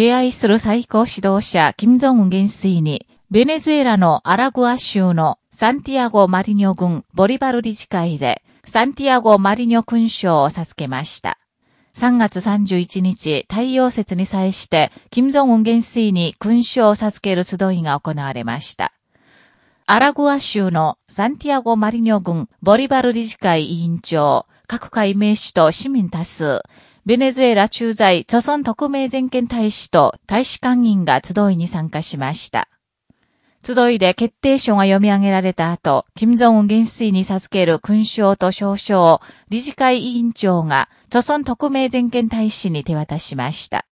敬愛する最高指導者、金正恩元帥に、ベネズエラのアラグア州のサンティアゴ・マリニョ郡ボリバル理事会で、サンティアゴ・マリニョ勲章を授けました。3月31日、太陽節に際して、金正恩元帥に勲章を授ける集いが行われました。アラグア州のサンティアゴ・マリニョ郡ボリバル理事会委員長、各界名士と市民多数、ベネズエラ駐在、著村特命全権大使と大使館員が集いに参加しました。集いで決定書が読み上げられた後、金正恩元帥に授ける勲章と証書を理事会委員長が、著村特命全権大使に手渡しました。